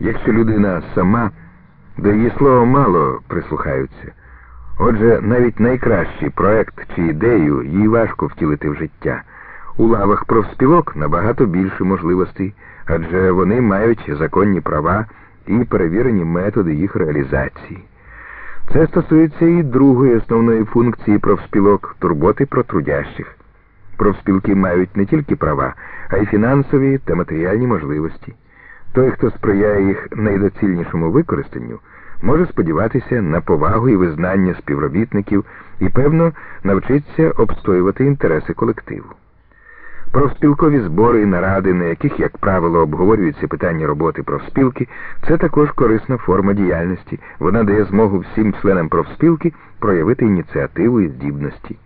якщо людина сама до її слова мало прислухаються. Отже, навіть найкращий проект чи ідею їй важко втілити в життя. У лавах профспілок набагато більше можливостей, адже вони мають законні права і перевірені методи їх реалізації. Це стосується і другої основної функції профспілок турботи про трудящих. Профспілки мають не тільки права, а й фінансові та матеріальні можливості. Той, хто сприяє їх найдоцільнішому використанню, може сподіватися на повагу і визнання співробітників і, певно, навчиться обстоювати інтереси колективу. Профспілкові збори і наради, на яких, як правило, обговорюються питання роботи профспілки, це також корисна форма діяльності. Вона дає змогу всім членам профспілки проявити ініціативу і здібності.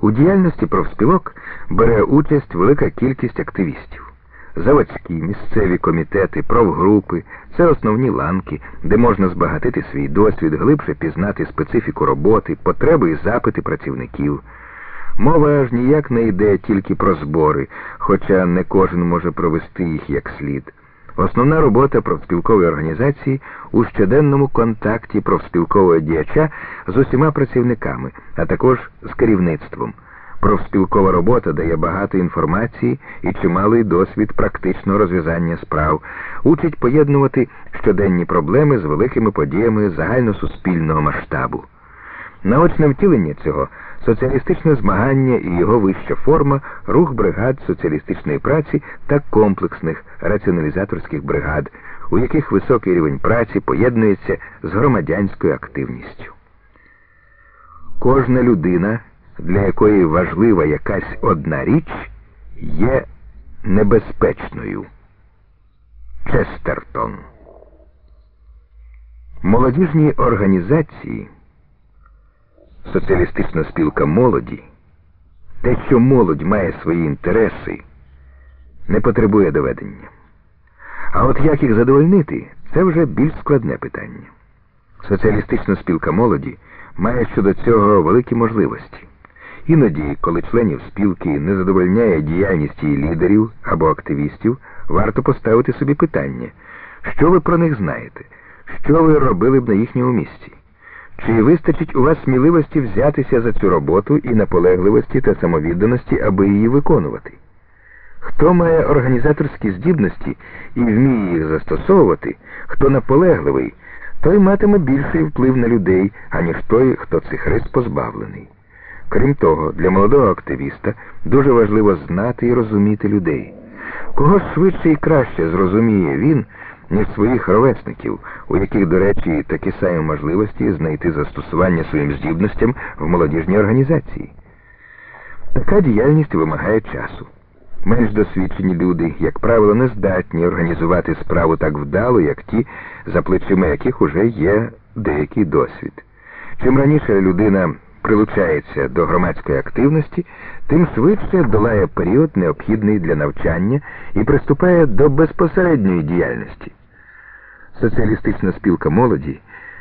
У діяльності профспілок бере участь велика кількість активістів. Заводські, місцеві комітети, профгрупи це основні ланки, де можна збагатити свій досвід, глибше пізнати специфіку роботи, потреби і запити працівників. Мова аж ніяк не йде тільки про збори, хоча не кожен може провести їх як слід. Основна робота профспілкової організації у щоденному контакті профспілкового діяча з усіма працівниками, а також з керівництвом. Профспілкова робота дає багато інформації і чималий досвід практичного розв'язання справ, учить поєднувати щоденні проблеми з великими подіями загальносуспільного масштабу. Наочне втілення цього соціалістичне змагання і його вища форма, рух бригад соціалістичної праці та комплексних раціоналізаторських бригад, у яких високий рівень праці поєднується з громадянською активністю. Кожна людина, для якої важлива якась одна річ, є небезпечною. Честертон. Молодіжні організації. Соціалістична спілка молоді, те, що молодь має свої інтереси, не потребує доведення. А от як їх задовольнити, це вже більш складне питання. Соціалістична спілка молоді має щодо цього великі можливості. Іноді, коли членів спілки не задовольняє діяльність її лідерів або активістів, варто поставити собі питання, що ви про них знаєте, що ви робили б на їхньому місці. Чи вистачить у вас сміливості взятися за цю роботу і наполегливості та самовідданості, аби її виконувати? Хто має організаторські здібності і вміє їх застосовувати, хто наполегливий, той матиме більший вплив на людей, аніж той, хто цих рис позбавлений. Крім того, для молодого активіста дуже важливо знати і розуміти людей. Кого швидше і краще зрозуміє він, ніж своїх ровесників, у яких, до речі, такі самі можливості знайти застосування своїм здібностям в молодіжній організації. Така діяльність вимагає часу. Менш досвідчені люди, як правило, не здатні організувати справу так вдало, як ті, за плечима яких уже є деякий досвід. Чим раніше людина прилучається до громадської активності, тим швидше долає період, необхідний для навчання, і приступає до безпосередньої діяльності. Соціалістична спілка молоді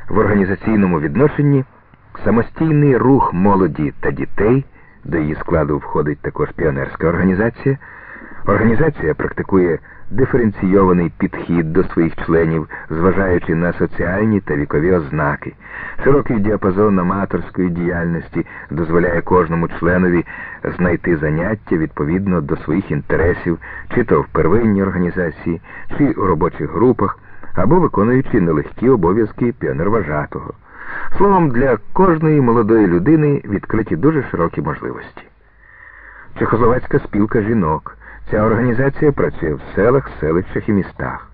в організаційному відношенні самостійний рух молоді та дітей, до її складу входить також піонерська організація. Організація практикує диференційований підхід до своїх членів, зважаючи на соціальні та вікові ознаки. Широкий діапазон аматорської діяльності дозволяє кожному членові знайти заняття відповідно до своїх інтересів, чи то в первинній організації, чи у робочих групах або виконуючи нелегкі обов'язки піонерважатого. Словом, для кожної молодої людини відкриті дуже широкі можливості. Чехословацька спілка жінок. Ця організація працює в селах, селищах і містах.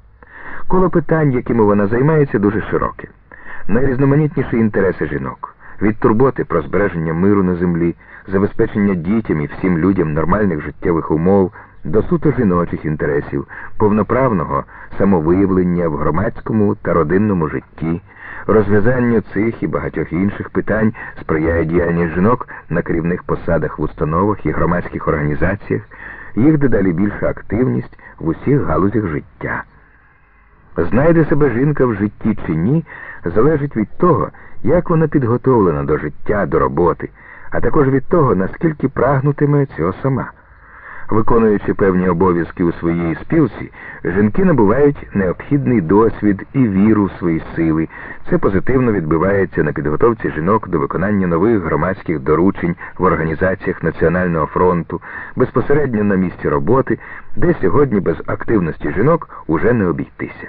Коло питань, якими вона займається, дуже широке. Найрізноманітніші інтереси жінок від турботи про збереження миру на землі, забезпечення дітям і всім людям нормальних життєвих умов до суто жіночих інтересів, повноправного самовиявлення в громадському та родинному житті, розв'язанню цих і багатьох інших питань сприяє діяльність жінок на керівних посадах в установах і громадських організаціях, їх дедалі більша активність в усіх галузях життя. Знайде себе жінка в житті чи ні, залежить від того, як вона підготовлена до життя, до роботи, а також від того, наскільки прагнутиме цього сама. Виконуючи певні обов'язки у своїй спілці, жінки набувають необхідний досвід і віру в свої сили. Це позитивно відбивається на підготовці жінок до виконання нових громадських доручень в організаціях Національного фронту, безпосередньо на місці роботи, де сьогодні без активності жінок уже не обійтися.